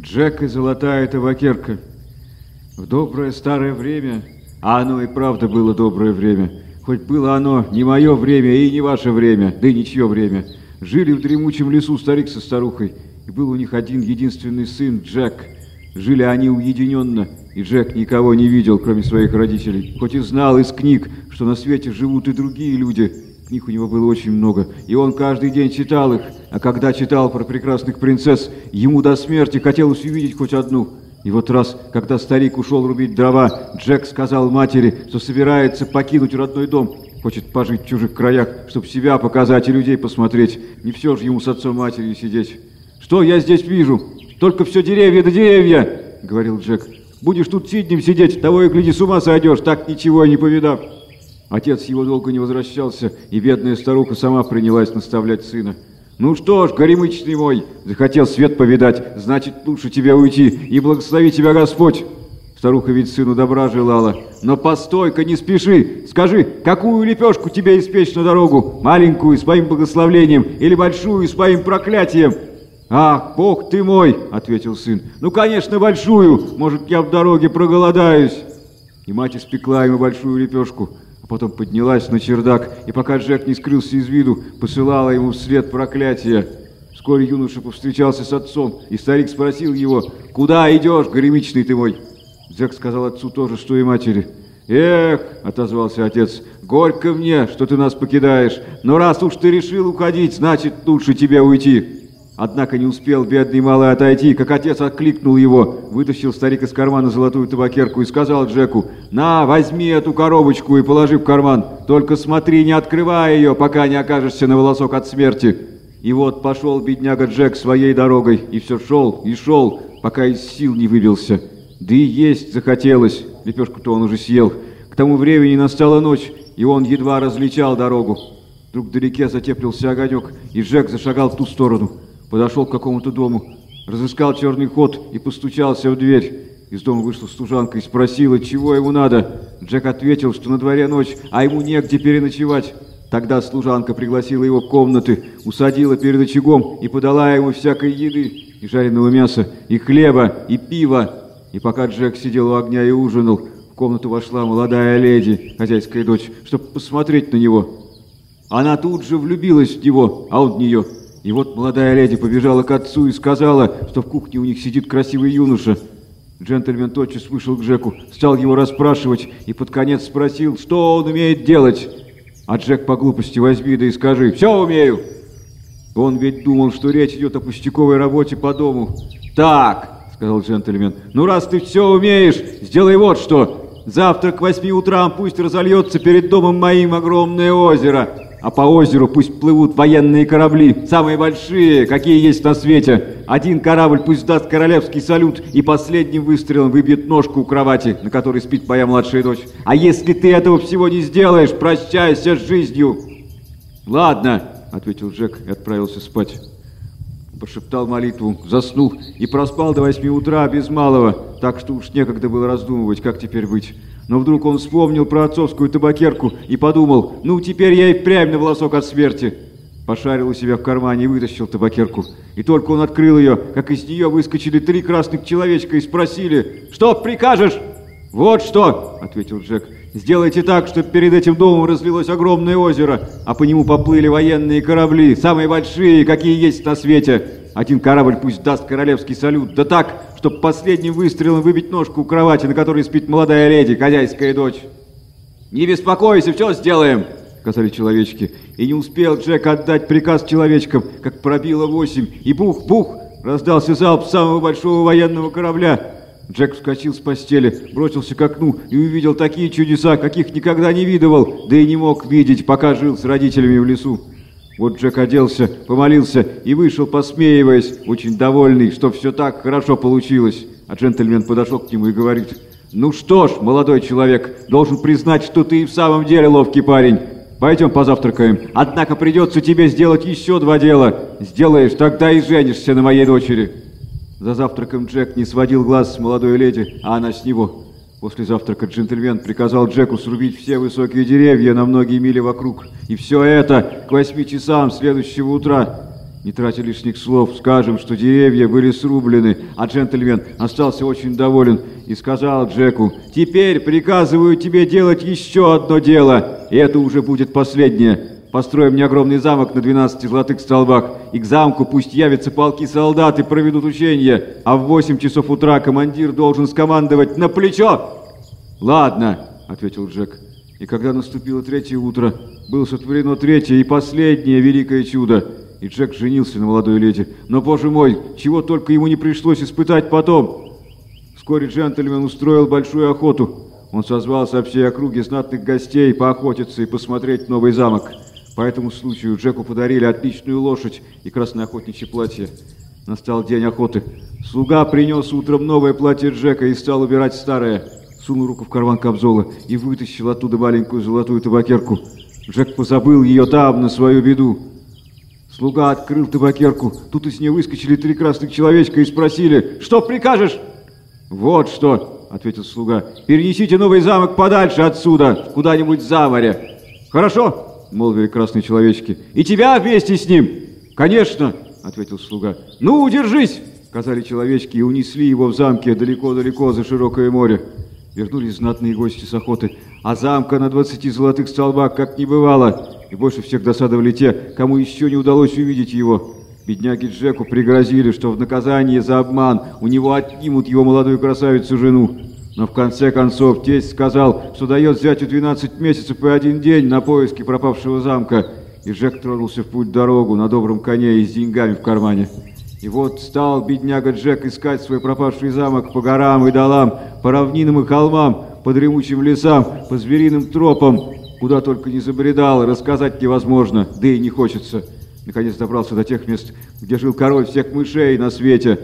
Джек и золотая табакерка. В доброе старое время, а оно и правда было доброе время, хоть было оно не мое время и не ваше время, да и ничье время, жили в дремучем лесу старик со старухой, и был у них один единственный сын, Джек. Жили они уединенно, и Джек никого не видел, кроме своих родителей, хоть и знал из книг, что на свете живут и другие люди, Книг у него было очень много, и он каждый день читал их, а когда читал про прекрасных принцесс, ему до смерти хотелось увидеть хоть одну. И вот раз, когда старик ушел рубить дрова, Джек сказал матери, что собирается покинуть родной дом, хочет пожить в чужих краях, чтобы себя показать и людей посмотреть. Не все же ему с отцом матерью сидеть. «Что я здесь вижу? Только все деревья да деревья!» — говорил Джек. «Будешь тут сиднем сидеть, того и гляди, с ума сойдешь, так ничего и не повидав». Отец его долго не возвращался, и бедная старуха сама принялась наставлять сына. «Ну что ж, горемычный мой, захотел свет повидать, значит, лучше тебя уйти, и благослови тебя Господь!» Старуха ведь сыну добра желала. «Но постой-ка, не спеши! Скажи, какую лепешку тебе испечь на дорогу? Маленькую, с моим благословлением, или большую, с моим проклятием?» «Ах, бог ты мой!» — ответил сын. «Ну, конечно, большую! Может, я в дороге проголодаюсь!» И мать испекла ему большую лепешку. Потом поднялась на чердак, и пока Джек не скрылся из виду, посылала ему вслед проклятия. Вскоре юноша повстречался с отцом, и старик спросил его, «Куда идешь, горемичный ты мой?» Джек сказал отцу тоже, что и матери. «Эх!» — отозвался отец. «Горько мне, что ты нас покидаешь, но раз уж ты решил уходить, значит, лучше тебе уйти». Однако не успел бедный малый отойти, как отец откликнул его, вытащил старик из кармана золотую табакерку и сказал Джеку, «На, возьми эту коробочку и положи в карман, только смотри, не открывай ее, пока не окажешься на волосок от смерти». И вот пошел бедняга Джек своей дорогой, и все шел и шел, пока из сил не выбился. Да и есть захотелось, лепешку-то он уже съел. К тому времени настала ночь, и он едва различал дорогу. Вдруг вдалеке затеплился огонек, и Джек зашагал в ту сторону подошел к какому-то дому, разыскал черный ход и постучался в дверь. Из дома вышла служанка и спросила, чего ему надо. Джек ответил, что на дворе ночь, а ему негде переночевать. Тогда служанка пригласила его в комнаты, усадила перед очагом и подала ему всякой еды, и жареного мяса, и хлеба, и пива. И пока Джек сидел у огня и ужинал, в комнату вошла молодая леди, хозяйская дочь, чтобы посмотреть на него. Она тут же влюбилась в него, а он в нее – и вот молодая леди побежала к отцу и сказала, что в кухне у них сидит красивый юноша. Джентльмен тотчас вышел к Джеку, стал его расспрашивать и под конец спросил, что он умеет делать. А Джек по глупости возьми да и скажи «Все умею!» Он ведь думал, что речь идет о пустяковой работе по дому. «Так», — сказал джентльмен, — «ну раз ты все умеешь, сделай вот что. Завтра к восьми утрам пусть разольется перед домом моим огромное озеро» а по озеру пусть плывут военные корабли, самые большие, какие есть на свете. Один корабль пусть даст королевский салют и последним выстрелом выбьет ножку у кровати, на которой спит моя младшая дочь. А если ты этого всего не сделаешь, прощайся с жизнью. Ладно, ответил Джек и отправился спать. Прошептал молитву, заснул и проспал до восьми утра без малого, так что уж некогда было раздумывать, как теперь быть. Но вдруг он вспомнил про отцовскую табакерку и подумал, ну теперь я и впрямь на волосок от смерти. Пошарил у себя в кармане и вытащил табакерку. И только он открыл ее, как из нее выскочили три красных человечка и спросили, «Что прикажешь?» «Вот что!» — ответил Джек. «Сделайте так, чтобы перед этим домом разлилось огромное озеро, а по нему поплыли военные корабли, самые большие, какие есть на свете. Один корабль пусть даст королевский салют, да так, чтобы последним выстрелом выбить ножку у кровати, на которой спит молодая леди, хозяйская дочь. «Не беспокойся, все сделаем!» — сказали человечки. И не успел Джек отдать приказ человечкам, как пробило восемь, и бух-бух раздался залп самого большого военного корабля. Джек вскочил с постели, бросился к окну и увидел такие чудеса, каких никогда не видывал, да и не мог видеть, пока жил с родителями в лесу. Вот Джек оделся, помолился и вышел, посмеиваясь, очень довольный, что все так хорошо получилось. А джентльмен подошел к нему и говорит, «Ну что ж, молодой человек, должен признать, что ты и в самом деле ловкий парень. Пойдем позавтракаем. Однако придется тебе сделать еще два дела. Сделаешь, тогда и женишься на моей дочери». За завтраком Джек не сводил глаз с молодой леди, а она с него. После завтрака джентльмен приказал Джеку срубить все высокие деревья на многие мили вокруг. И все это к восьми часам следующего утра. Не тратя лишних слов, скажем, что деревья были срублены, а джентльмен остался очень доволен и сказал Джеку, «Теперь приказываю тебе делать еще одно дело, и это уже будет последнее. Построим мне огромный замок на 12 золотых столбах, и к замку пусть явятся полки солдат и проведут учения, а в 8 часов утра командир должен скомандовать «На плечо!» «Ладно», — ответил Джек. И когда наступило третье утро, было сотворено третье и последнее великое чудо. И Джек женился на молодой леди. Но, боже мой, чего только ему не пришлось испытать потом. Вскоре джентльмен устроил большую охоту. Он созвал со всей округи знатных гостей поохотиться и посмотреть новый замок. По этому случаю Джеку подарили отличную лошадь и красное охотничье платье. Настал день охоты. Слуга принес утром новое платье Джека и стал убирать старое. Сунул руку в карман камзола и вытащил оттуда маленькую золотую табакерку. Джек позабыл ее там, на свою беду. Слуга открыл табакерку. Тут из нее выскочили три красных человечка и спросили, «Что прикажешь?» «Вот что», — ответил слуга, «перенесите новый замок подальше отсюда, куда-нибудь за море». «Хорошо», — молвили красные человечки. «И тебя вместе с ним?» «Конечно!» — ответил слуга. «Ну, держись!» — сказали человечки и унесли его в замке далеко-далеко за широкое море. Вернулись знатные гости с охоты, а замка на двадцати золотых столбах как не бывало. И больше всех досадовали те, кому еще не удалось увидеть его. Бедняге Джеку пригрозили, что в наказание за обман у него отнимут его молодую красавицу-жену. Но в конце концов тесть сказал, что дает зятю 12 месяцев и один день на поиски пропавшего замка. И Джек тронулся в путь дорогу на добром коне и с деньгами в кармане. И вот стал бедняга Джек искать свой пропавший замок по горам и долам, по равнинам и холмам, по дремучим лесам, по звериным тропам, куда только не забредал, рассказать невозможно, да и не хочется. Наконец добрался до тех мест, где жил король всех мышей на свете,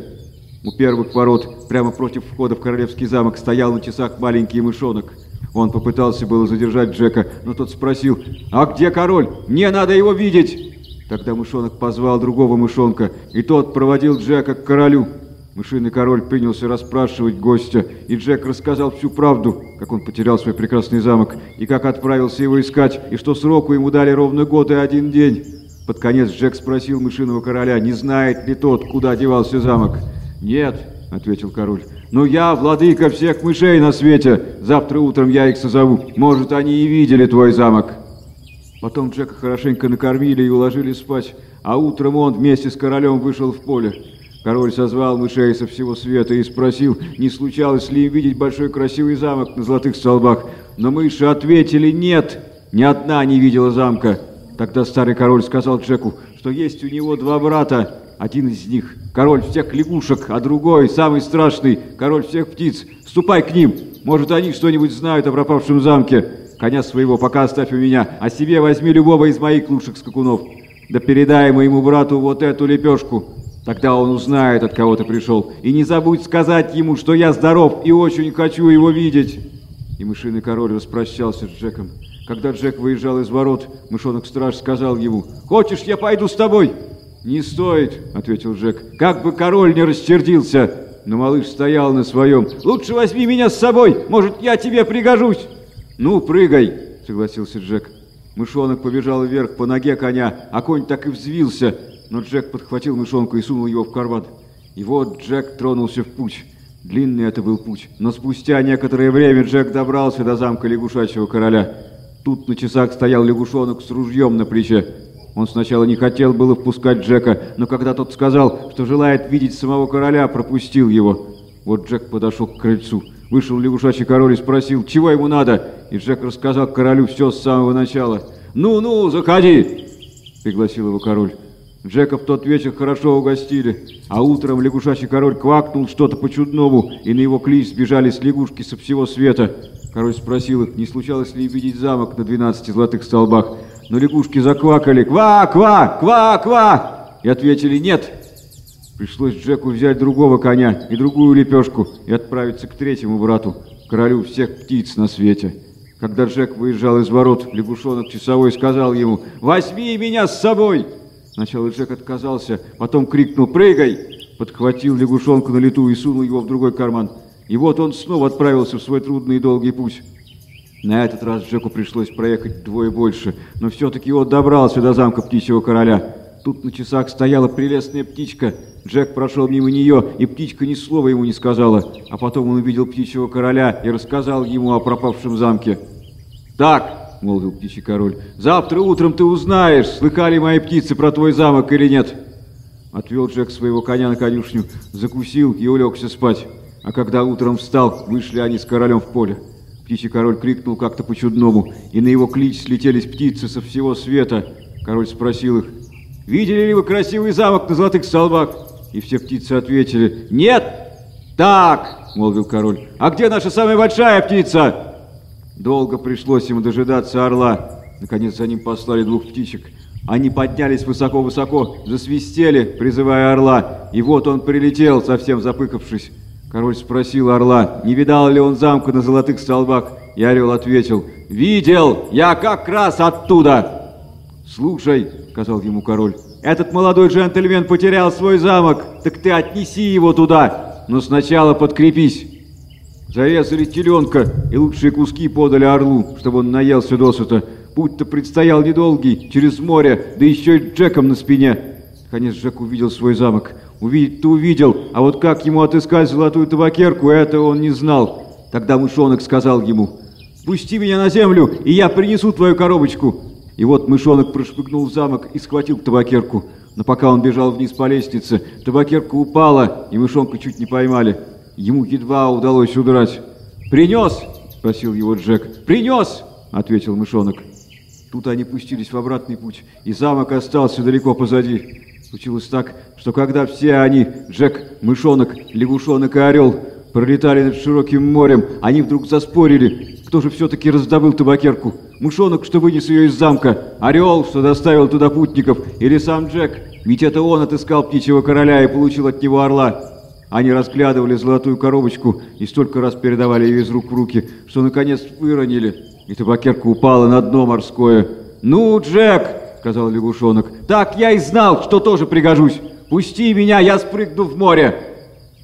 у первых ворот, прямо против входа в королевский замок, стоял на часах маленький мышонок. Он попытался было задержать Джека, но тот спросил, «А где король? Мне надо его видеть!» Тогда мышонок позвал другого мышонка, и тот проводил Джека к королю. Мышиный король принялся расспрашивать гостя, и Джек рассказал всю правду, как он потерял свой прекрасный замок, и как отправился его искать, и что сроку ему дали ровно год и один день. Под конец Джек спросил мышиного короля, не знает ли тот, куда девался замок. «Нет», — ответил король, — «но я владыка всех мышей на свете. Завтра утром я их созову. Может, они и видели твой замок». Потом Джека хорошенько накормили и уложили спать, а утром он вместе с королем вышел в поле. Король созвал мышей со всего света и спросил, не случалось ли им видеть большой красивый замок на золотых столбах. Но мыши ответили «нет», ни одна не видела замка. Тогда старый король сказал Джеку, что есть у него два брата, один из них – король всех лягушек, а другой, самый страшный, король всех птиц. Ступай к ним, может, они что-нибудь знают о пропавшем замке. Коня своего пока оставь у меня, а себе возьми любого из моих лучших скакунов. Да передай моему брату вот эту лепешку. Тогда он узнает, от кого ты пришел. И не забудь сказать ему, что я здоров и очень хочу его видеть. И мышиный король распрощался с Джеком. Когда Джек выезжал из ворот, мышонок-страж сказал ему, «Хочешь, я пойду с тобой?» «Не стоит», — ответил Джек, — «как бы король не расчердился». Но малыш стоял на своем. «Лучше возьми меня с собой, может, я тебе пригожусь». «Ну, прыгай», — согласился Джек. Мышонок побежал вверх по ноге коня, а конь так и взвился, но Джек подхватил мышонку и сунул его в карман. И вот Джек тронулся в путь. Длинный это был путь, но спустя некоторое время Джек добрался до замка лягушачьего короля. Тут на часах стоял лягушонок с ружьем на плече. Он сначала не хотел было впускать Джека, но когда тот сказал, что желает видеть самого короля, пропустил его. Вот Джек подошел к крыльцу. Вышел лягушачий король и спросил, чего ему надо, и Джек рассказал королю все с самого начала. «Ну-ну, заходи!» — пригласил его король. Джека в тот вечер хорошо угостили, а утром лягушачий король квакнул что-то по-чудному, и на его клич сбежались лягушки со всего света. Король спросил их, не случалось ли видеть замок на 12 золотых столбах но лягушки заквакали «Ква-ква! Ква-ква!» и ответили «Нет!». Пришлось Джеку взять другого коня и другую лепешку и отправиться к третьему брату, королю всех птиц на свете. Когда Джек выезжал из ворот, лягушонок часовой сказал ему «Возьми меня с собой!». Сначала Джек отказался, потом крикнул «Прыгай!», подхватил лягушонку на лету и сунул его в другой карман. И вот он снова отправился в свой трудный и долгий путь. На этот раз Джеку пришлось проехать двое больше, но все-таки он добрался до замка Птичьего Короля. Тут на часах стояла прелестная птичка. Джек прошел мимо нее, и птичка ни слова ему не сказала. А потом он увидел птичьего короля и рассказал ему о пропавшем замке. «Так», — молвил птичий король, — «завтра утром ты узнаешь, слыхали мои птицы про твой замок или нет». Отвел Джек своего коня на конюшню, закусил и улегся спать. А когда утром встал, вышли они с королем в поле. Птичий король крикнул как-то по-чудному, и на его клич слетелись птицы со всего света. Король спросил их, «Видели ли вы красивый замок на золотых столбах?» И все птицы ответили, «Нет!» «Так!» — молвил король, «а где наша самая большая птица?» Долго пришлось ему дожидаться орла. Наконец за ним послали двух птичек. Они поднялись высоко-высоко, засвистели, призывая орла, и вот он прилетел, совсем запыкавшись. Король спросил орла, не видал ли он замка на золотых столбах, и орел ответил, «Видел! Я как раз оттуда!» «Слушай», — сказал ему король, «этот молодой джентльмен потерял свой замок, так ты отнеси его туда, но сначала подкрепись». Зарезали теленка, и лучшие куски подали орлу, чтобы он наелся досыта. Путь-то предстоял недолгий, через море, да еще и Джеком на спине. Наконец Джек увидел свой замок. Увидеть-то увидел, а вот как ему отыскать золотую табакерку, это он не знал. Тогда мышонок сказал ему, «Пусти меня на землю, и я принесу твою коробочку». И вот мышонок прошпыгнул в замок и схватил табакерку. Но пока он бежал вниз по лестнице, табакерка упала, и мышонка чуть не поймали. Ему едва удалось удрать. «Принес?» – спросил его Джек. «Принес!» – ответил мышонок. Тут они пустились в обратный путь, и замок остался далеко позади. Случилось так, что когда все они, Джек, мышонок, лягушонок и орел, пролетали над широким морем, они вдруг заспорили, кто же все-таки раздобыл табакерку. Мышонок, что вынес ее из замка, орел, что доставил туда путников, или сам Джек, ведь это он отыскал птичьего короля и получил от него орла. Они разглядывали золотую коробочку и столько раз передавали ее из рук в руки, что наконец выронили, и табакерка упала на дно морское. «Ну, Джек!» — сказал лягушонок. «Так я и знал, что тоже пригожусь! Пусти меня, я спрыгну в море!»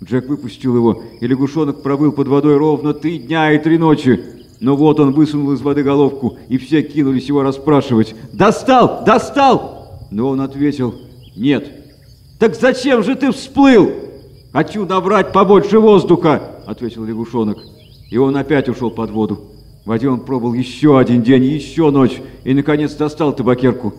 Джек выпустил его, и лягушонок пробыл под водой ровно три дня и три ночи. Но вот он высунул из воды головку, и все кинулись его расспрашивать. «Достал! Достал!» Но он ответил «Нет». «Так зачем же ты всплыл?» «Хочу набрать побольше воздуха!» — ответил лягушонок. И он опять ушел под воду. В воде он пробыл еще один день, еще ночь, и, наконец, достал табакерку.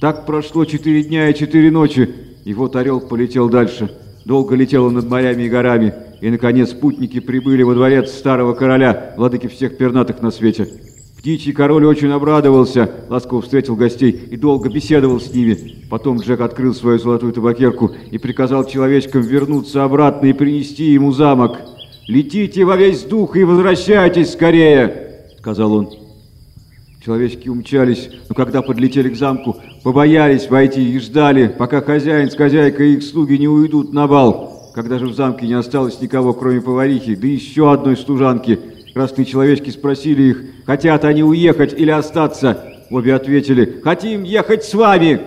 Так прошло четыре дня и четыре ночи, и вот орел полетел дальше. Долго летел он над морями и горами, и, наконец, спутники прибыли во дворец старого короля, владыки всех пернатых на свете. Птичий король очень обрадовался, ласково встретил гостей и долго беседовал с ними. Потом Джек открыл свою золотую табакерку и приказал человечкам вернуться обратно и принести ему замок. «Летите во весь дух и возвращайтесь скорее!» сказал он. Человечки умчались, но когда подлетели к замку, побоялись войти и ждали, пока хозяин с хозяйкой и их слуги не уйдут на бал. Когда же в замке не осталось никого, кроме поварихи, да еще одной служанки, красные человечки спросили их, хотят они уехать или остаться. Обе ответили, хотим ехать с вами.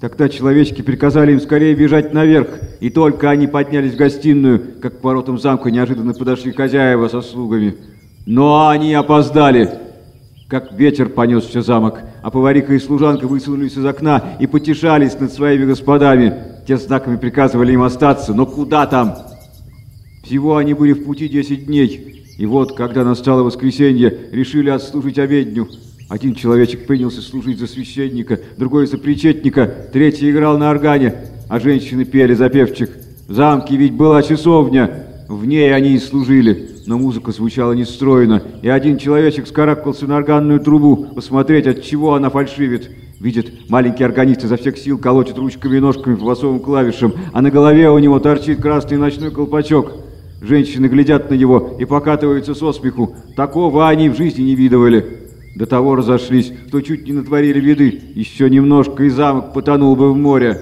Тогда человечки приказали им скорее бежать наверх, и только они поднялись в гостиную, как к воротам замка неожиданно подошли хозяева со слугами. Но они опоздали. Как ветер понес все замок, а повариха и служанка высунулись из окна и потешались над своими господами. Те знаками приказывали им остаться, но куда там? Всего они были в пути 10 дней, и вот, когда настало воскресенье, решили отслужить обедню. Один человечек принялся служить за священника, другой за причетника, третий играл на органе, а женщины пели за певчих. В замке ведь была часовня, в ней они и служили но музыка звучала нестройно, и один человечек скарабкался на органную трубу, посмотреть, от чего она фальшивит. Видит, маленький органист изо всех сил колотит ручками и ножками по басовым клавишам, а на голове у него торчит красный ночной колпачок. Женщины глядят на него и покатываются со смеху. Такого они в жизни не видывали. До того разошлись, что чуть не натворили беды. Еще немножко и замок потонул бы в море.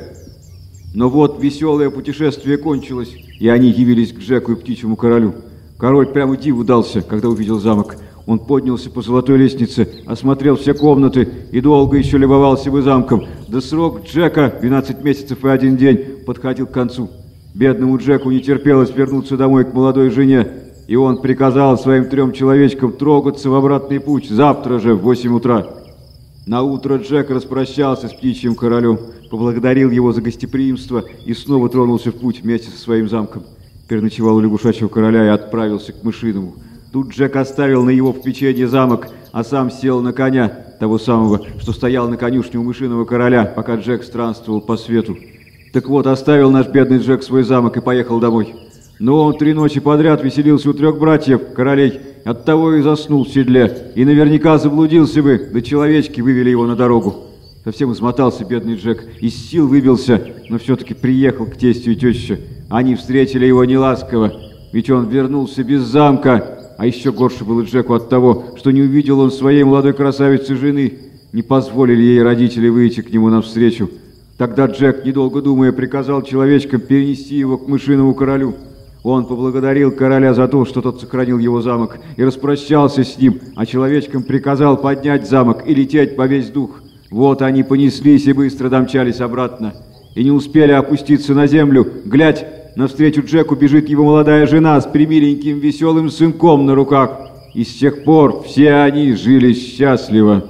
Но вот веселое путешествие кончилось, и они явились к Джеку и птичьему королю. Король прямо диву дался, когда увидел замок. Он поднялся по золотой лестнице, осмотрел все комнаты и долго еще любовался бы замком. Да срок Джека, 12 месяцев и один день, подходил к концу. Бедному Джеку не терпелось вернуться домой к молодой жене, и он приказал своим трем человечкам трогаться в обратный путь завтра же в 8 утра. На утро Джек распрощался с птичьим королем, поблагодарил его за гостеприимство и снова тронулся в путь вместе со своим замком. Переночевал у лягушачьего короля и отправился к мышиному. Тут Джек оставил на его попечение замок, а сам сел на коня, того самого, что стоял на конюшне у мышиного короля, пока Джек странствовал по свету. Так вот, оставил наш бедный Джек свой замок и поехал домой. Но он три ночи подряд веселился у трех братьев, королей, оттого и заснул в седле, и наверняка заблудился бы, да человечки вывели его на дорогу. Совсем измотался бедный Джек, из сил выбился, но все-таки приехал к тестю и теще. Они встретили его неласково, ведь он вернулся без замка, а еще горше было Джеку от того, что не увидел он своей молодой красавицы жены, не позволили ей родители выйти к нему навстречу. Тогда Джек, недолго думая, приказал человечкам перенести его к мышиному королю. Он поблагодарил короля за то, что тот сохранил его замок, и распрощался с ним, а человечкам приказал поднять замок и лететь по весь дух. Вот они понеслись и быстро домчались обратно. И не успели опуститься на землю. Глядь, навстречу Джеку бежит его молодая жена с примиленьким веселым сынком на руках. И с тех пор все они жили счастливо.